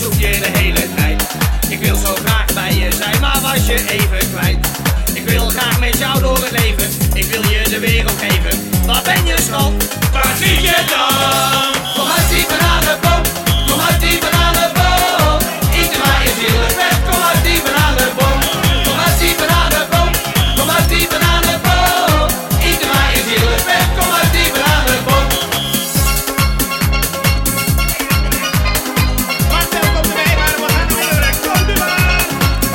zoek je de hele tijd. Ik wil zo graag bij je zijn, maar was je even kwijt. Ik wil graag met jou door het leven, ik wil je de wereld geven. Wat ben je schat?